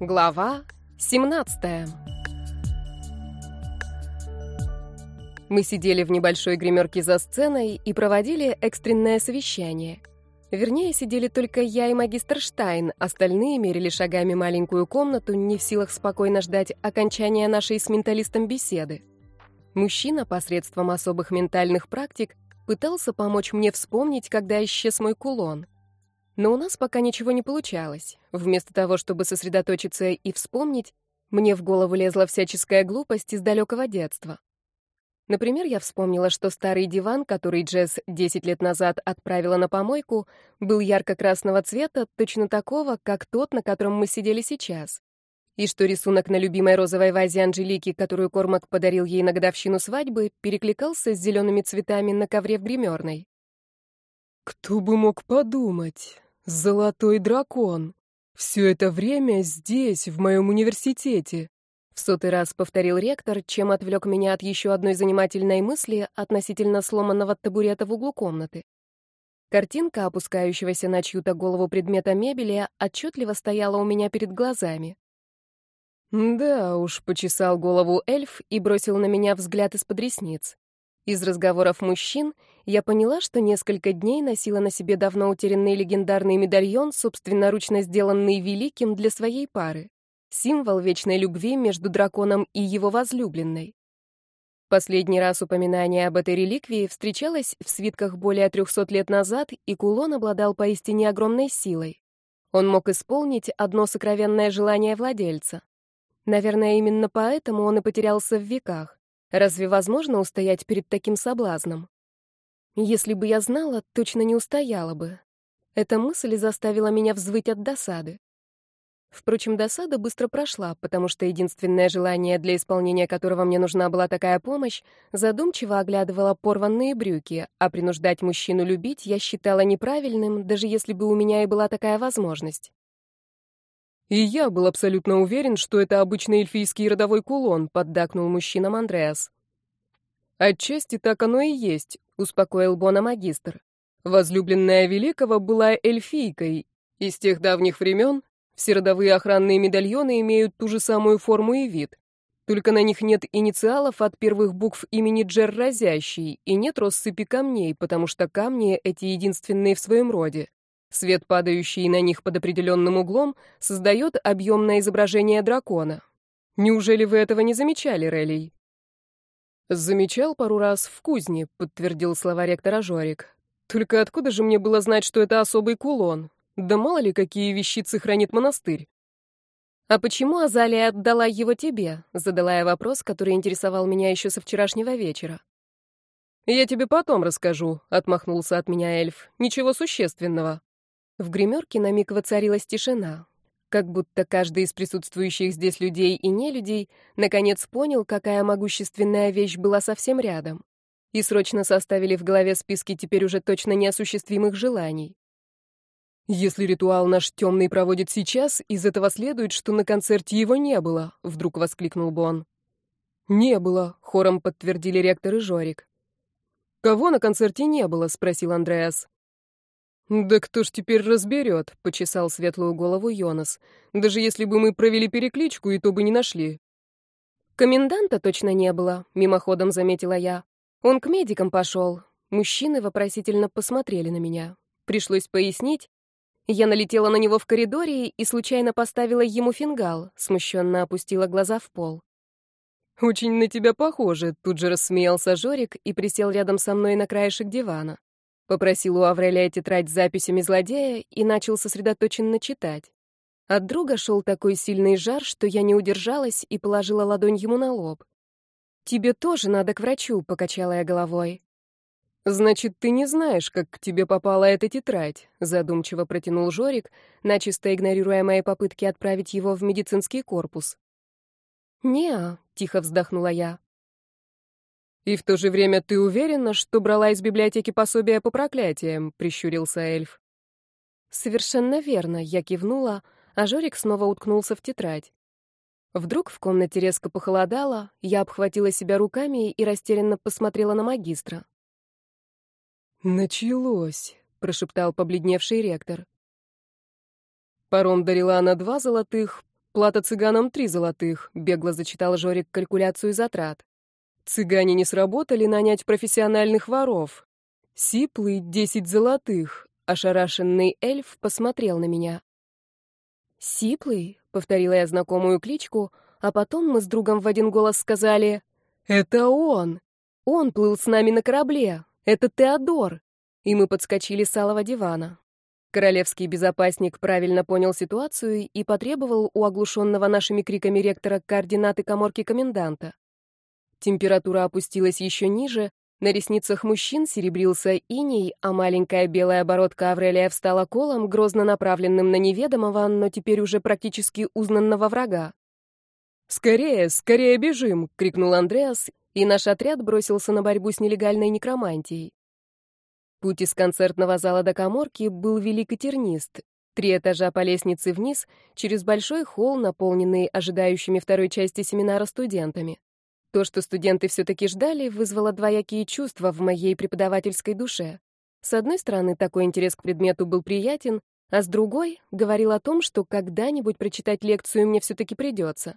Глава 17 Мы сидели в небольшой гримерке за сценой и проводили экстренное совещание. Вернее, сидели только я и магистр Штайн, остальные мерили шагами маленькую комнату, не в силах спокойно ждать окончания нашей с менталистом беседы. Мужчина посредством особых ментальных практик пытался помочь мне вспомнить, когда исчез мой кулон — но у нас пока ничего не получалось. Вместо того, чтобы сосредоточиться и вспомнить, мне в голову лезла всяческая глупость из далекого детства. Например, я вспомнила, что старый диван, который Джесс 10 лет назад отправила на помойку, был ярко-красного цвета, точно такого, как тот, на котором мы сидели сейчас. И что рисунок на любимой розовой вазе Анжелики, которую Кормак подарил ей на годовщину свадьбы, перекликался с зелеными цветами на ковре в гримерной. «Кто бы мог подумать?» Золотой дракон. Все это время здесь, в моем университете. В сотый раз повторил ректор, чем отвлек меня от еще одной занимательной мысли относительно сломанного табурета в углу комнаты. Картинка опускающегося на чью-то голову предмета мебели отчетливо стояла у меня перед глазами. Да уж, почесал голову эльф и бросил на меня взгляд из-под ресниц. Из разговоров мужчин я поняла, что несколько дней носила на себе давно утерянный легендарный медальон, собственноручно сделанный великим для своей пары. Символ вечной любви между драконом и его возлюбленной. Последний раз упоминание об этой реликвии встречалось в свитках более 300 лет назад, и кулон обладал поистине огромной силой. Он мог исполнить одно сокровенное желание владельца. Наверное, именно поэтому он и потерялся в веках. Разве возможно устоять перед таким соблазном? Если бы я знала, точно не устояла бы. Эта мысль заставила меня взвыть от досады. Впрочем, досада быстро прошла, потому что единственное желание, для исполнения которого мне нужна была такая помощь, задумчиво оглядывала порванные брюки, а принуждать мужчину любить я считала неправильным, даже если бы у меня и была такая возможность. И я был абсолютно уверен, что это обычный эльфийский родовой кулон, поддакнул мужчинам Андреас. Отчасти так оно и есть, успокоил Бона магистр. Возлюбленная Великого была эльфийкой, и с тех давних времен все родовые охранные медальоны имеют ту же самую форму и вид. Только на них нет инициалов от первых букв имени Джер Разящий и нет россыпи камней, потому что камни эти единственные в своем роде. Свет, падающий на них под определенным углом, создает объемное изображение дракона. Неужели вы этого не замечали, Релли? Замечал пару раз в кузне, подтвердил слова ректора Жорик. Только откуда же мне было знать, что это особый кулон? Да мало ли, какие вещицы хранит монастырь. А почему Азалия отдала его тебе? задала я вопрос, который интересовал меня еще со вчерашнего вечера. Я тебе потом расскажу, отмахнулся от меня эльф. Ничего существенного. В гримерке на миг воцарилась тишина, как будто каждый из присутствующих здесь людей и нелюдей наконец понял, какая могущественная вещь была совсем рядом, и срочно составили в голове списки теперь уже точно неосуществимых желаний. «Если ритуал наш темный проводит сейчас, из этого следует, что на концерте его не было», — вдруг воскликнул Бон. «Не было», — хором подтвердили ректор и Жорик. «Кого на концерте не было?» — спросил Андреас. «Да кто ж теперь разберет?» — почесал светлую голову Йонас. «Даже если бы мы провели перекличку, и то бы не нашли». «Коменданта точно не было», — мимоходом заметила я. «Он к медикам пошел». Мужчины вопросительно посмотрели на меня. Пришлось пояснить. Я налетела на него в коридоре и случайно поставила ему фингал, смущенно опустила глаза в пол. «Очень на тебя похоже», — тут же рассмеялся Жорик и присел рядом со мной на краешек дивана. Попросил у Авреля тетрадь с записями злодея и начал сосредоточенно читать. От друга шел такой сильный жар, что я не удержалась и положила ладонь ему на лоб. «Тебе тоже надо к врачу», — покачала я головой. «Значит, ты не знаешь, как к тебе попала эта тетрадь», — задумчиво протянул Жорик, начисто игнорируя мои попытки отправить его в медицинский корпус. «Не-а», тихо вздохнула я. «И в то же время ты уверена, что брала из библиотеки пособие по проклятиям?» — прищурился эльф. «Совершенно верно», — я кивнула, а Жорик снова уткнулся в тетрадь. Вдруг в комнате резко похолодало, я обхватила себя руками и растерянно посмотрела на магистра. «Началось», — прошептал побледневший ректор. «Паром дарила она два золотых, плата цыганам три золотых», — бегло зачитал Жорик калькуляцию затрат. Цыгане не сработали нанять профессиональных воров. Сиплый — десять золотых. Ошарашенный эльф посмотрел на меня. «Сиплый?» — повторила я знакомую кличку, а потом мы с другом в один голос сказали «Это он! Он плыл с нами на корабле! Это Теодор!» И мы подскочили с алого дивана. Королевский безопасник правильно понял ситуацию и потребовал у оглушенного нашими криками ректора координаты коморки коменданта. Температура опустилась еще ниже, на ресницах мужчин серебрился иней, а маленькая белая бородка Аврелия встала колом, грозно направленным на неведомого, но теперь уже практически узнанного врага. «Скорее, скорее бежим!» — крикнул Андреас, и наш отряд бросился на борьбу с нелегальной некромантией. Путь из концертного зала до коморки был велик и тернист. Три этажа по лестнице вниз, через большой холл, наполненный ожидающими второй части семинара студентами. То, что студенты все-таки ждали, вызвало двоякие чувства в моей преподавательской душе. С одной стороны, такой интерес к предмету был приятен, а с другой — говорил о том, что когда-нибудь прочитать лекцию мне все-таки придется.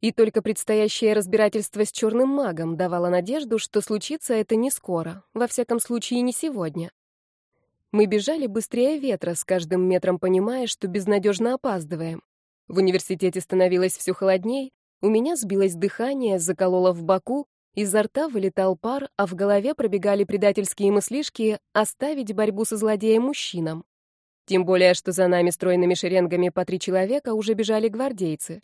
И только предстоящее разбирательство с черным магом давало надежду, что случится это не скоро, во всяком случае не сегодня. Мы бежали быстрее ветра, с каждым метром понимая, что безнадежно опаздываем. В университете становилось все холодней, у меня сбилось дыхание, закололо в боку, изо рта вылетал пар, а в голове пробегали предательские мыслишки оставить борьбу со злодеем мужчинам. Тем более, что за нами стройными шеренгами по три человека уже бежали гвардейцы.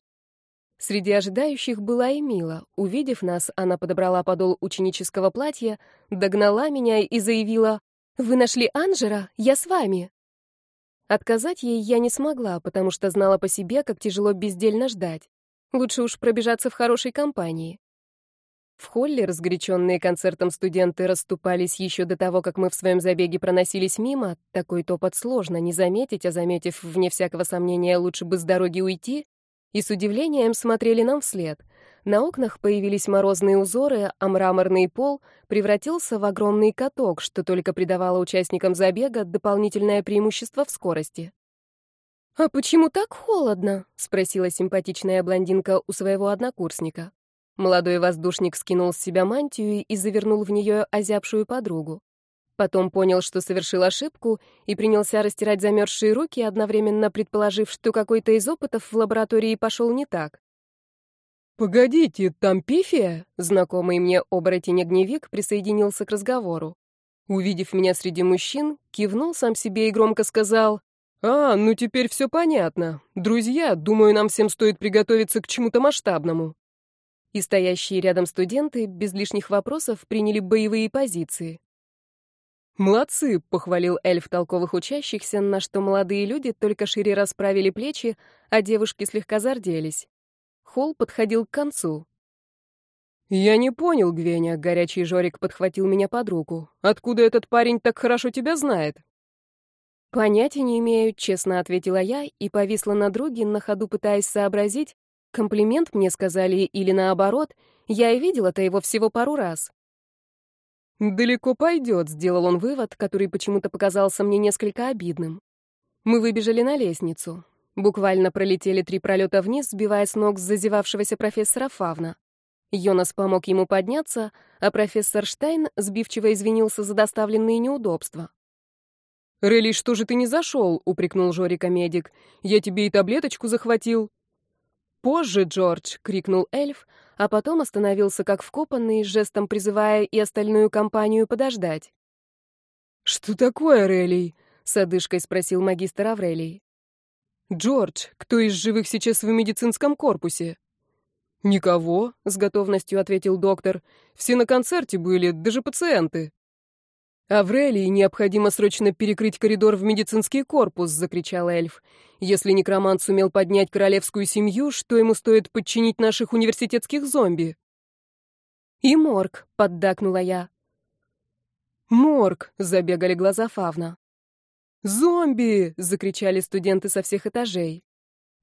Среди ожидающих была и Мила. Увидев нас, она подобрала подол ученического платья, догнала меня и заявила «Вы нашли Анжера? Я с вами!» Отказать ей я не смогла, потому что знала по себе, как тяжело бездельно ждать. Лучше уж пробежаться в хорошей компании. В холле разгоряченные концертом студенты расступались еще до того, как мы в своем забеге проносились мимо. Такой топот сложно не заметить, а заметив, вне всякого сомнения, лучше бы с дороги уйти. И с удивлением смотрели нам вслед. На окнах появились морозные узоры, а мраморный пол превратился в огромный каток, что только придавало участникам забега дополнительное преимущество в скорости. «А почему так холодно?» — спросила симпатичная блондинка у своего однокурсника. Молодой воздушник скинул с себя мантию и завернул в нее озябшую подругу. Потом понял, что совершил ошибку, и принялся растирать замерзшие руки, одновременно предположив, что какой-то из опытов в лаборатории пошел не так. «Погодите, там пифия?» — знакомый мне оборотень-огневик присоединился к разговору. Увидев меня среди мужчин, кивнул сам себе и громко сказал «А, ну теперь все понятно. Друзья, думаю, нам всем стоит приготовиться к чему-то масштабному». И стоящие рядом студенты без лишних вопросов приняли боевые позиции. «Молодцы!» — похвалил эльф толковых учащихся, на что молодые люди только шире расправили плечи, а девушки слегка зарделись. Холл подходил к концу. «Я не понял, Гвеня», — горячий Жорик подхватил меня под руку. «Откуда этот парень так хорошо тебя знает?» «Понятия не имею», — честно ответила я и повисла на друге, на ходу пытаясь сообразить, комплимент мне сказали или наоборот, я и видела-то его всего пару раз. «Далеко пойдет», — сделал он вывод, который почему-то показался мне несколько обидным. Мы выбежали на лестницу. Буквально пролетели три пролета вниз, сбивая с ног зазевавшегося профессора Фавна. Йонас помог ему подняться, а профессор Штайн сбивчиво извинился за доставленные неудобства. «Релли, что же ты не зашел?» — упрекнул Жорика медик. «Я тебе и таблеточку захватил». «Позже, Джордж!» — крикнул эльф, а потом остановился как вкопанный, жестом призывая и остальную компанию подождать. «Что такое, Релли?» — с одышкой спросил магистр Аврелий. «Джордж, кто из живых сейчас в медицинском корпусе?» «Никого», — с готовностью ответил доктор. «Все на концерте были, даже пациенты». «Аврелии необходимо срочно перекрыть коридор в медицинский корпус», — закричал эльф. «Если некромант сумел поднять королевскую семью, что ему стоит подчинить наших университетских зомби?» «И морг», — поддакнула я. «Морг!» — забегали глаза Фавна. «Зомби!» — закричали студенты со всех этажей.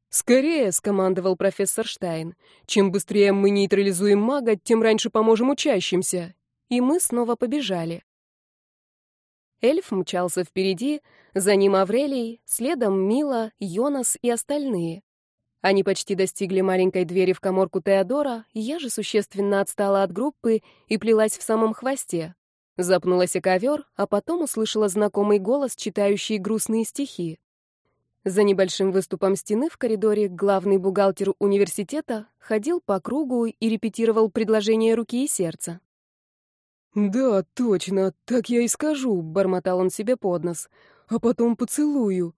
«Скорее!» — скомандовал профессор Штайн. «Чем быстрее мы нейтрализуем мага, тем раньше поможем учащимся!» И мы снова побежали. Эльф мчался впереди, за ним Аврелий, следом Мила, Йонас и остальные. Они почти достигли маленькой двери в коморку Теодора, я же существенно отстала от группы и плелась в самом хвосте. Запнулась о ковер, а потом услышала знакомый голос, читающий грустные стихи. За небольшим выступом стены в коридоре главный бухгалтер университета ходил по кругу и репетировал предложение руки и сердца. «Да, точно, так я и скажу», — бормотал он себе под нос. «А потом поцелую».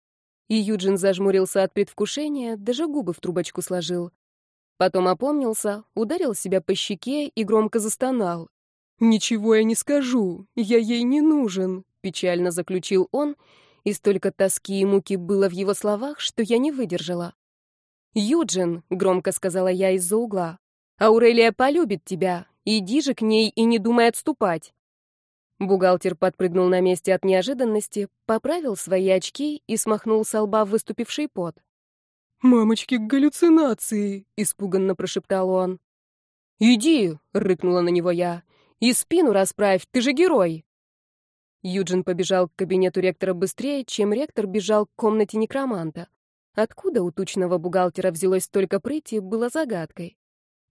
И Юджин зажмурился от предвкушения, даже губы в трубочку сложил. Потом опомнился, ударил себя по щеке и громко застонал. «Ничего я не скажу, я ей не нужен», — печально заключил он, и столько тоски и муки было в его словах, что я не выдержала. «Юджин», — громко сказала я из-за угла, — «Аурелия полюбит тебя, Иди же к ней и не думай отступать. Бухгалтер подпрыгнул на месте от неожиданности, поправил свои очки и смахнул со лба выступивший пот. «Мамочки, галлюцинации!» — испуганно прошептал он. «Иди!» — рыкнула на него я. «И спину расправь, ты же герой!» Юджин побежал к кабинету ректора быстрее, чем ректор бежал к комнате некроманта. Откуда у тучного бухгалтера взялось столько прыти, было загадкой.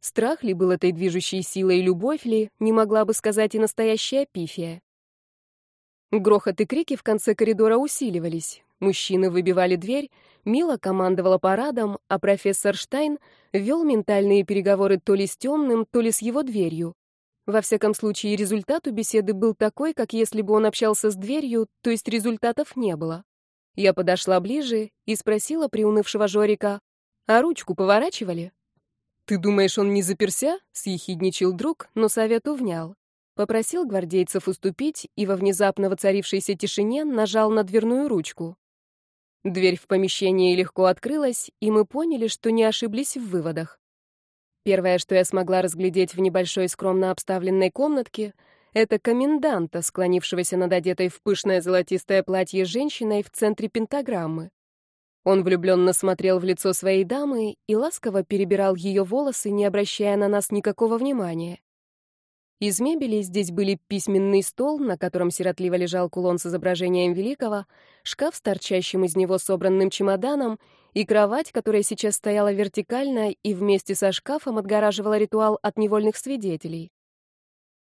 Страх ли был этой движущей силой, любовь ли, не могла бы сказать и настоящая пифия. Грохот и крики в конце коридора усиливались. Мужчины выбивали дверь, Мила командовала парадом, а профессор Штайн вел ментальные переговоры то ли с темным, то ли с его дверью. Во всяком случае, результат у беседы был такой, как если бы он общался с дверью, то есть результатов не было. Я подошла ближе и спросила приунывшего Жорика, «А ручку поворачивали?» «Ты думаешь, он не заперся?» — съехидничал друг, но совет увнял. Попросил гвардейцев уступить и во внезапно воцарившейся тишине нажал на дверную ручку. Дверь в помещении легко открылась, и мы поняли, что не ошиблись в выводах. Первое, что я смогла разглядеть в небольшой скромно обставленной комнатке, это коменданта, склонившегося над одетой в пышное золотистое платье женщиной в центре пентаграммы. Он влюбленно смотрел в лицо своей дамы и ласково перебирал ее волосы, не обращая на нас никакого внимания. Из мебели здесь были письменный стол, на котором сиротливо лежал кулон с изображением великого, шкаф с торчащим из него собранным чемоданом и кровать, которая сейчас стояла вертикально и вместе со шкафом отгораживала ритуал от невольных свидетелей.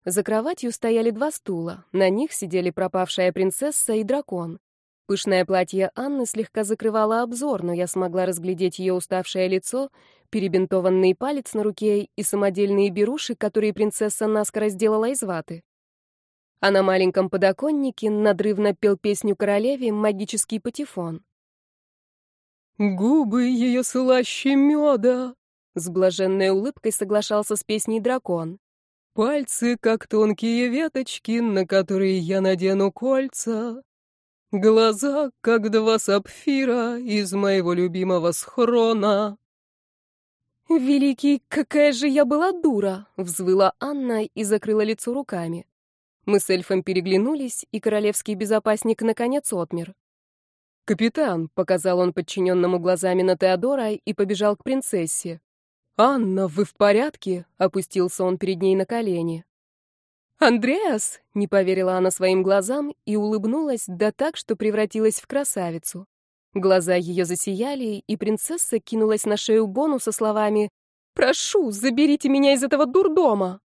За кроватью стояли два стула, на них сидели пропавшая принцесса и дракон. Пышное платье Анны слегка закрывало обзор, но я смогла разглядеть ее уставшее лицо, перебинтованный палец на руке и самодельные беруши, которые принцесса наскоро сделала из ваты. А на маленьком подоконнике надрывно пел песню королеве магический патефон. «Губы ее слаще меда!» С блаженной улыбкой соглашался с песней дракон. «Пальцы, как тонкие веточки, на которые я надену кольца!» Глаза, как два сапфира из моего любимого схрона. «Великий, какая же я была дура!» — взвыла Анна и закрыла лицо руками. Мы с эльфом переглянулись, и королевский безопасник наконец отмер. «Капитан», — показал он подчиненному глазами на Теодора и побежал к принцессе. «Анна, вы в порядке?» — опустился он перед ней на колени. «Андреас!» — не поверила она своим глазам и улыбнулась, да так, что превратилась в красавицу. Глаза ее засияли, и принцесса кинулась на шею Бону со словами «Прошу, заберите меня из этого дурдома!»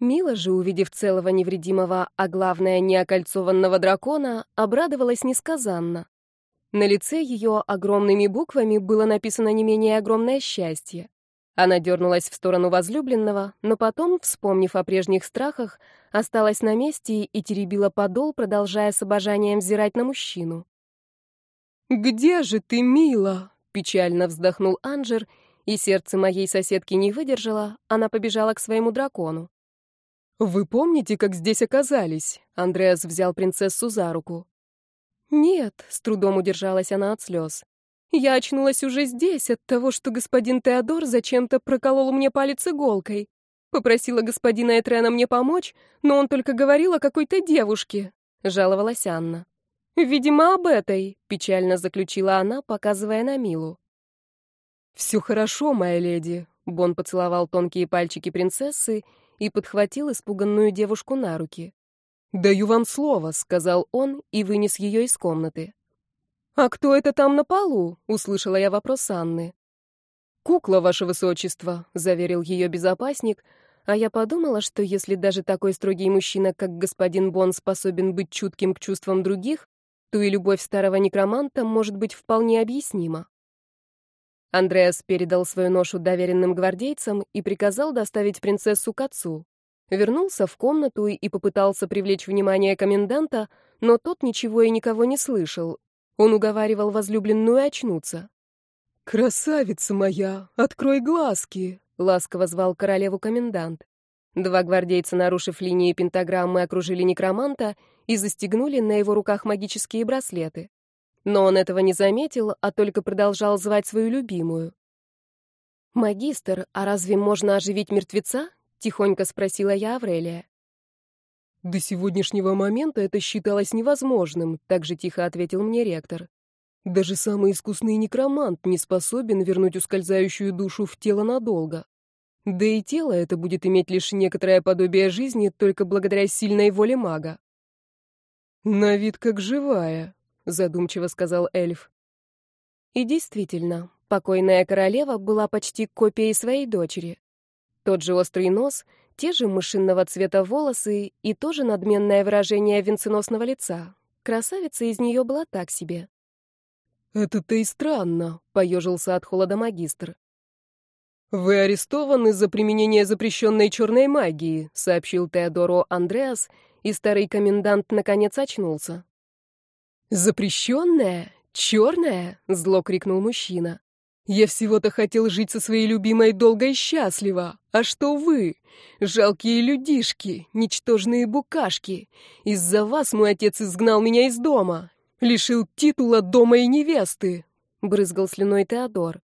Мила же, увидев целого невредимого, а главное, неокольцованного дракона, обрадовалась несказанно. На лице ее огромными буквами было написано не менее огромное счастье. Она дернулась в сторону возлюбленного, но потом, вспомнив о прежних страхах, осталась на месте и теребила подол, продолжая с обожанием взирать на мужчину. «Где же ты, мила?» — печально вздохнул Анжер, и сердце моей соседки не выдержало, она побежала к своему дракону. «Вы помните, как здесь оказались?» — Андреас взял принцессу за руку. «Нет», — с трудом удержалась она от слез. Я очнулась уже здесь от того, что господин Теодор зачем-то проколол мне палец иголкой. Попросила господина Этрена мне помочь, но он только говорил о какой-то девушке, жаловалась Анна. Видимо, об этой, печально заключила она, показывая на Милу. Все хорошо, моя леди, Бон поцеловал тонкие пальчики принцессы и подхватил испуганную девушку на руки. «Даю вам слово», — сказал он и вынес ее из комнаты. «А кто это там на полу?» — услышала я вопрос Анны. «Кукла, ваше высочество», — заверил ее безопасник, а я подумала, что если даже такой строгий мужчина, как господин Бон, способен быть чутким к чувствам других, то и любовь старого некроманта может быть вполне объяснима. Андреас передал свою ношу доверенным гвардейцам и приказал доставить принцессу к отцу. Вернулся в комнату и попытался привлечь внимание коменданта, но тот ничего и никого не слышал, он уговаривал возлюбленную очнуться. «Красавица моя, открой глазки!» — ласково звал королеву комендант. Два гвардейца, нарушив линии пентаграммы, окружили некроманта и застегнули на его руках магические браслеты. Но он этого не заметил, а только продолжал звать свою любимую. «Магистр, а разве можно оживить мертвеца?» — тихонько спросила я Аврелия. «До сегодняшнего момента это считалось невозможным», — так же тихо ответил мне ректор. «Даже самый искусный некромант не способен вернуть ускользающую душу в тело надолго. Да и тело это будет иметь лишь некоторое подобие жизни только благодаря сильной воле мага». «На вид как живая», — задумчиво сказал эльф. И действительно, покойная королева была почти копией своей дочери. Тот же острый нос, те же машинного цвета волосы и тоже надменное выражение венценосного лица. Красавица из нее была так себе. «Это-то и странно», — поежился от холода магистр. «Вы арестованы за применение запрещенной черной магии», — сообщил Теодоро Андреас, и старый комендант наконец очнулся. «Запрещенная? Черная?» — зло крикнул мужчина. Я всего-то хотел жить со своей любимой долго и счастливо. А что вы? Жалкие людишки, ничтожные букашки. Из-за вас мой отец изгнал меня из дома. Лишил титула дома и невесты. Брызгал слюной Теодор.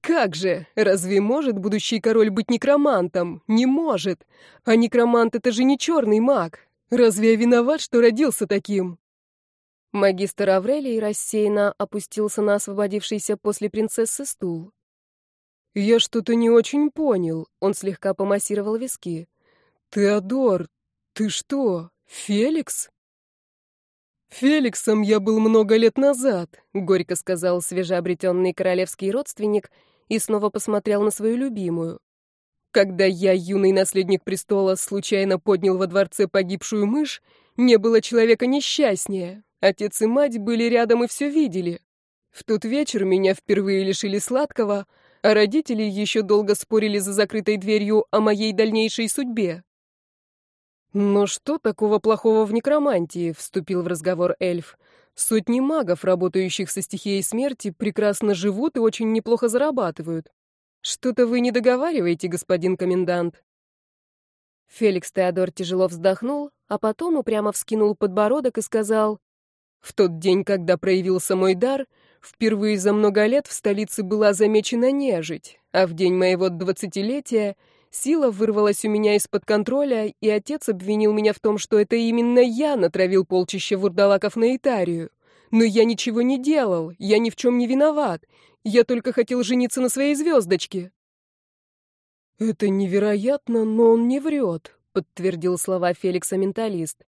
Как же? Разве может будущий король быть некромантом? Не может. А некромант — это же не черный маг. Разве я виноват, что родился таким? Магистр Аврелий рассеянно опустился на освободившийся после принцессы стул. «Я что-то не очень понял», — он слегка помассировал виски. «Теодор, ты что, Феликс?» «Феликсом я был много лет назад», — горько сказал свежеобретенный королевский родственник и снова посмотрел на свою любимую. «Когда я, юный наследник престола, случайно поднял во дворце погибшую мышь, не было человека несчастнее. Отец и мать были рядом и все видели. В тот вечер меня впервые лишили сладкого, а родители еще долго спорили за закрытой дверью о моей дальнейшей судьбе. «Но что такого плохого в некромантии?» — вступил в разговор эльф. «Сотни магов, работающих со стихией смерти, прекрасно живут и очень неплохо зарабатывают. Что-то вы не договариваете, господин комендант». Феликс Теодор тяжело вздохнул, а потом упрямо вскинул подбородок и сказал, в тот день, когда проявился мой дар, впервые за много лет в столице была замечена нежить, а в день моего двадцатилетия сила вырвалась у меня из-под контроля, и отец обвинил меня в том, что это именно я натравил полчища вурдалаков на Итарию. Но я ничего не делал, я ни в чем не виноват. Я только хотел жениться на своей звездочке. «Это невероятно, но он не врет», — подтвердил слова Феликса-менталист.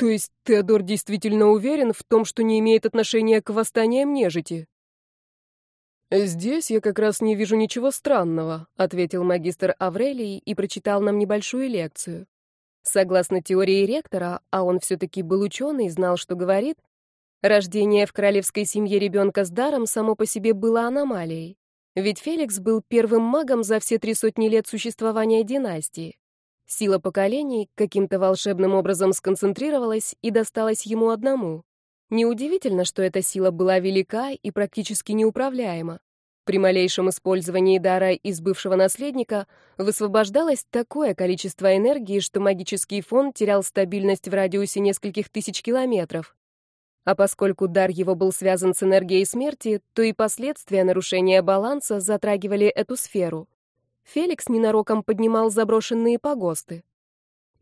То есть Теодор действительно уверен в том, что не имеет отношения к восстаниям нежити? «Здесь я как раз не вижу ничего странного», — ответил магистр Аврелий и прочитал нам небольшую лекцию. Согласно теории ректора, а он все-таки был ученый и знал, что говорит, рождение в королевской семье ребенка с даром само по себе было аномалией. Ведь Феликс был первым магом за все три сотни лет существования династии. Сила поколений каким-то волшебным образом сконцентрировалась и досталась ему одному. Неудивительно, что эта сила была велика и практически неуправляема. При малейшем использовании дара из бывшего наследника высвобождалось такое количество энергии, что магический фон терял стабильность в радиусе нескольких тысяч километров. А поскольку дар его был связан с энергией смерти, то и последствия нарушения баланса затрагивали эту сферу. Феликс ненароком поднимал заброшенные погосты.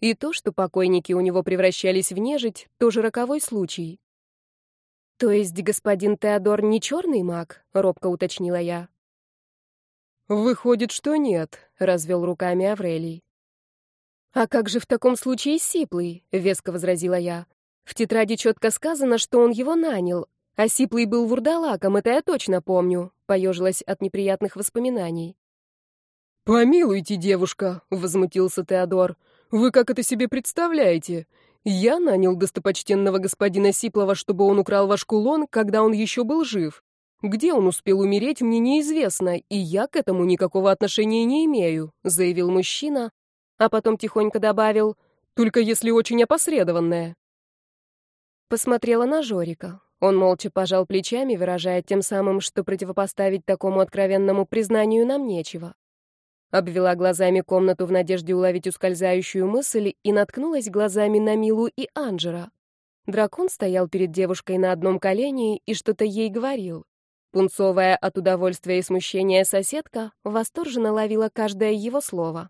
И то, что покойники у него превращались в нежить, тоже роковой случай. «То есть господин Теодор не черный маг?» — робко уточнила я. «Выходит, что нет», — развел руками Аврелий. «А как же в таком случае Сиплый?» — веско возразила я. «В тетради четко сказано, что он его нанял, а Сиплый был вурдалаком, это я точно помню», — поежилась от неприятных воспоминаний. «Помилуйте, девушка», — возмутился Теодор. «Вы как это себе представляете? Я нанял достопочтенного господина Сиплова, чтобы он украл ваш кулон, когда он еще был жив. Где он успел умереть, мне неизвестно, и я к этому никакого отношения не имею», — заявил мужчина, а потом тихонько добавил, «только если очень опосредованное». Посмотрела на Жорика. Он молча пожал плечами, выражая тем самым, что противопоставить такому откровенному признанию нам нечего. Обвела глазами комнату в надежде уловить ускользающую мысль и наткнулась глазами на Милу и Анджера. Дракон стоял перед девушкой на одном колене и что-то ей говорил. Пунцовая от удовольствия и смущения соседка восторженно ловила каждое его слово.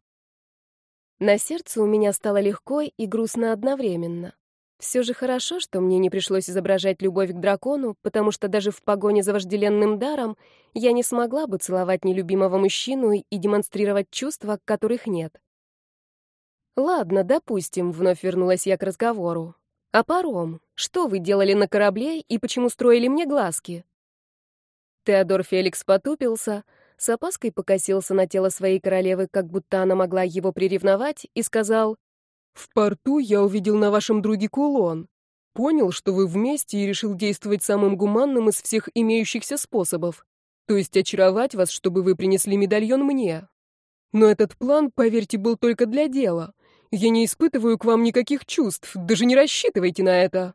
На сердце у меня стало легко и грустно одновременно. Все же хорошо, что мне не пришлось изображать любовь к дракону, потому что даже в погоне за вожделенным даром я не смогла бы целовать нелюбимого мужчину и демонстрировать чувства, которых нет. Ладно, допустим, вновь вернулась я к разговору. А паром? Что вы делали на корабле и почему строили мне глазки? Теодор Феликс потупился, с опаской покосился на тело своей королевы, как будто она могла его приревновать, и сказал: в порту я увидел на вашем друге кулон. Понял, что вы вместе и решил действовать самым гуманным из всех имеющихся способов. То есть очаровать вас, чтобы вы принесли медальон мне. Но этот план, поверьте, был только для дела. Я не испытываю к вам никаких чувств, даже не рассчитывайте на это.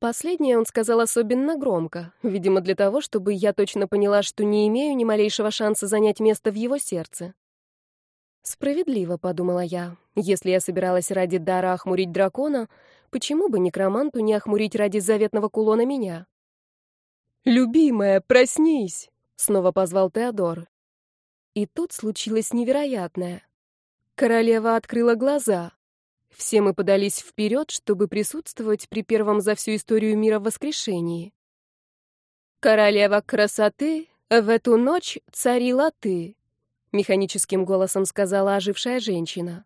Последнее он сказал особенно громко, видимо, для того, чтобы я точно поняла, что не имею ни малейшего шанса занять место в его сердце. Справедливо, подумала я. Если я собиралась ради дара охмурить дракона, почему бы некроманту не охмурить ради заветного кулона меня? Любимая, проснись, снова позвал Теодор. И тут случилось невероятное. Королева открыла глаза. Все мы подались вперед, чтобы присутствовать при первом за всю историю мира воскрешении. Королева красоты, в эту ночь царила ты. — механическим голосом сказала ожившая женщина.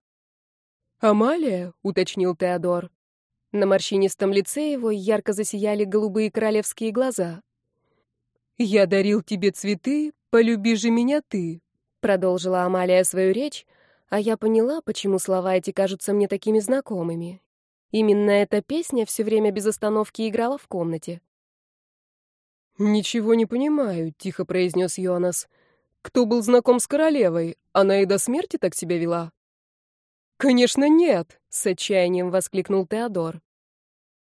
«Амалия?» — уточнил Теодор. На морщинистом лице его ярко засияли голубые королевские глаза. «Я дарил тебе цветы, полюби же меня ты», — продолжила Амалия свою речь, а я поняла, почему слова эти кажутся мне такими знакомыми. Именно эта песня все время без остановки играла в комнате. «Ничего не понимаю», — тихо произнес Йонас. «Йонас» кто был знаком с королевой. Она и до смерти так себя вела. Конечно, нет, с отчаянием воскликнул Теодор.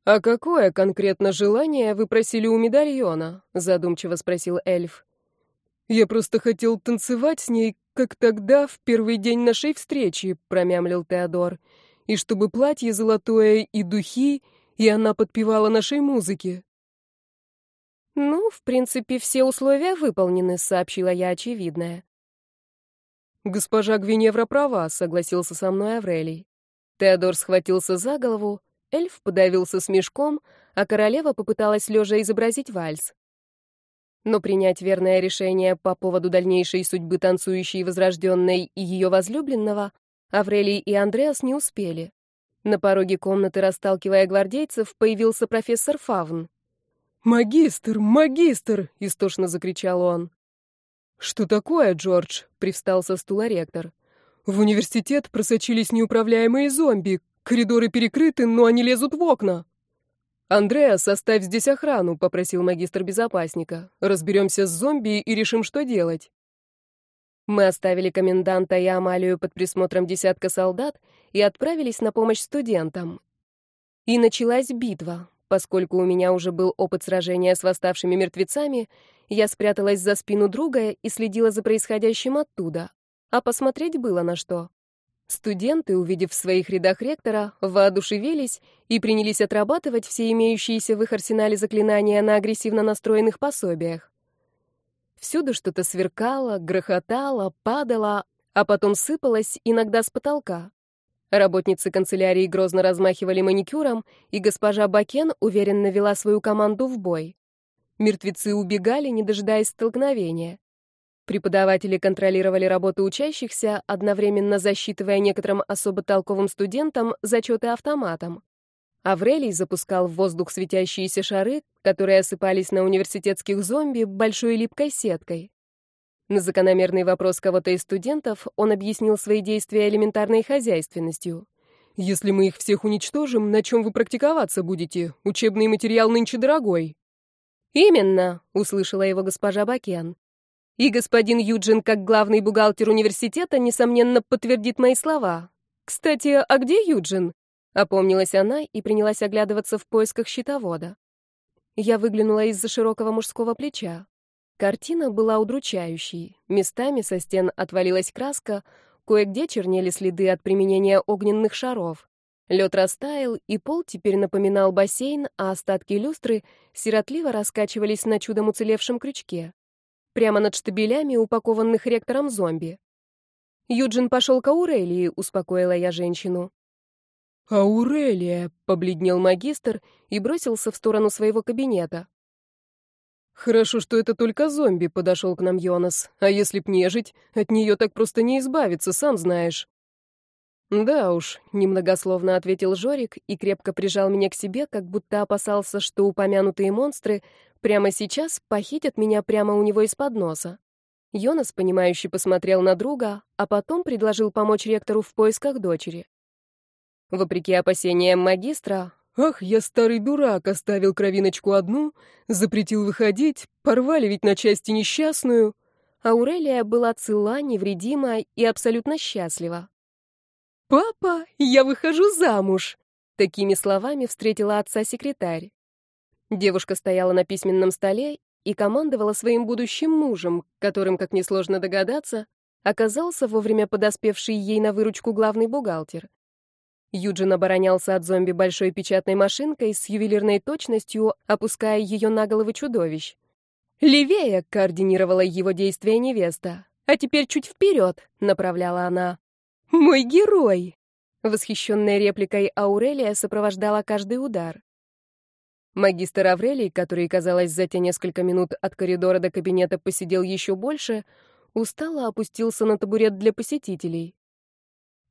А какое конкретно желание вы просили у медальона? задумчиво спросил эльф. Я просто хотел танцевать с ней, как тогда в первый день нашей встречи, промямлил Теодор. И чтобы платье золотое и духи, и она подпевала нашей музыке. «Ну, в принципе, все условия выполнены», — сообщила я очевидное. «Госпожа Гвиневра права», — согласился со мной Аврелий. Теодор схватился за голову, эльф подавился смешком, а королева попыталась лежа изобразить вальс. Но принять верное решение по поводу дальнейшей судьбы танцующей возрожденной и ее возлюбленного Аврелий и Андреас не успели. На пороге комнаты, расталкивая гвардейцев, появился профессор Фавн. «Магистр! Магистр!» — истошно закричал он. «Что такое, Джордж?» — привстал со стула ректор. «В университет просочились неуправляемые зомби. Коридоры перекрыты, но они лезут в окна». «Андреа, составь здесь охрану», — попросил магистр безопасника. «Разберемся с зомби и решим, что делать». Мы оставили коменданта и Амалию под присмотром десятка солдат и отправились на помощь студентам. И началась битва. Поскольку у меня уже был опыт сражения с восставшими мертвецами, я спряталась за спину друга и следила за происходящим оттуда, а посмотреть было на что. Студенты, увидев в своих рядах ректора, воодушевились и принялись отрабатывать все имеющиеся в их арсенале заклинания на агрессивно настроенных пособиях. Всюду что-то сверкало, грохотало, падало, а потом сыпалось иногда с потолка. Работницы канцелярии грозно размахивали маникюром, и госпожа Бакен уверенно вела свою команду в бой. Мертвецы убегали, не дожидаясь столкновения. Преподаватели контролировали работу учащихся, одновременно засчитывая некоторым особо толковым студентам зачеты автоматом. Аврелий запускал в воздух светящиеся шары, которые осыпались на университетских зомби большой липкой сеткой. На закономерный вопрос кого-то из студентов он объяснил свои действия элементарной хозяйственностью. «Если мы их всех уничтожим, на чем вы практиковаться будете? Учебный материал нынче дорогой». «Именно», — услышала его госпожа Бакен. «И господин Юджин, как главный бухгалтер университета, несомненно, подтвердит мои слова. Кстати, а где Юджин?» Опомнилась она и принялась оглядываться в поисках щитовода. Я выглянула из-за широкого мужского плеча. Картина была удручающей. Местами со стен отвалилась краска, кое-где чернели следы от применения огненных шаров. Лед растаял, и пол теперь напоминал бассейн, а остатки люстры сиротливо раскачивались на чудом уцелевшем крючке. Прямо над штабелями, упакованных ректором зомби. «Юджин пошел к Аурелии», — успокоила я женщину. «Аурелия!» — побледнел магистр и бросился в сторону своего кабинета. Хорошо, что это только зомби, подошел к нам Йонас. А если б нежить, от нее так просто не избавиться, сам знаешь. Да уж, немногословно ответил Жорик и крепко прижал меня к себе, как будто опасался, что упомянутые монстры прямо сейчас похитят меня прямо у него из-под носа. Йонас, понимающий, посмотрел на друга, а потом предложил помочь ректору в поисках дочери. Вопреки опасениям магистра, Ах, я старый дурак, оставил кровиночку одну, запретил выходить, порвали ведь на части несчастную. Аурелия была цела, невредима и абсолютно счастлива. «Папа, я выхожу замуж!» Такими словами встретила отца секретарь. Девушка стояла на письменном столе и командовала своим будущим мужем, которым, как несложно догадаться, оказался вовремя подоспевший ей на выручку главный бухгалтер. Юджин оборонялся от зомби большой печатной машинкой с ювелирной точностью, опуская ее на головы чудовищ. «Левее!» — координировала его действия невеста. «А теперь чуть вперед!» — направляла она. «Мой герой!» Восхищенная репликой Аурелия сопровождала каждый удар. Магистр Аврелий, который, казалось, за те несколько минут от коридора до кабинета посидел еще больше, устало опустился на табурет для посетителей.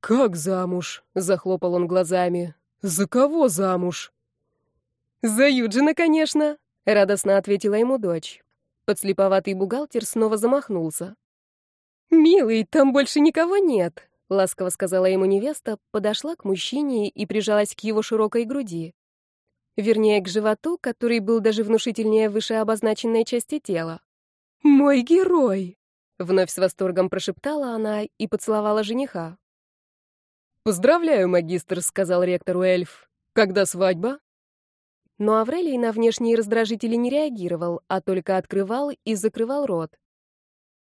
«Как замуж?» — захлопал он глазами. «За кого замуж?» «За Юджина, конечно!» — радостно ответила ему дочь. Подслеповатый бухгалтер снова замахнулся. «Милый, там больше никого нет!» — ласково сказала ему невеста, подошла к мужчине и прижалась к его широкой груди. Вернее, к животу, который был даже внушительнее выше обозначенной части тела. «Мой герой!» — вновь с восторгом прошептала она и поцеловала жениха. «Поздравляю, магистр», — сказал ректору эльф. «Когда свадьба?» Но Аврелий на внешние раздражители не реагировал, а только открывал и закрывал рот.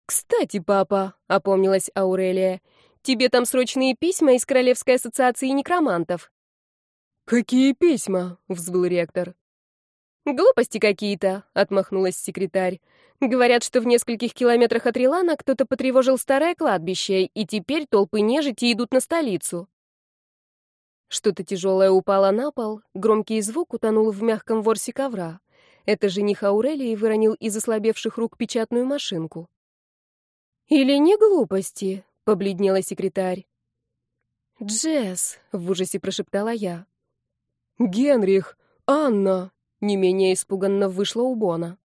«Кстати, папа», — опомнилась Аурелия, — «тебе там срочные письма из Королевской ассоциации некромантов». «Какие письма?» — взвыл ректор. «Глупости какие-то», — отмахнулась секретарь. Говорят, что в нескольких километрах от Рилана кто-то потревожил старое кладбище, и теперь толпы нежити идут на столицу. Что-то тяжелое упало на пол, громкий звук утонул в мягком ворсе ковра. Это жених Аурелии выронил из ослабевших рук печатную машинку. «Или не глупости?» — побледнела секретарь. «Джесс!» — в ужасе прошептала я. «Генрих! Анна!» — не менее испуганно вышла у Бона.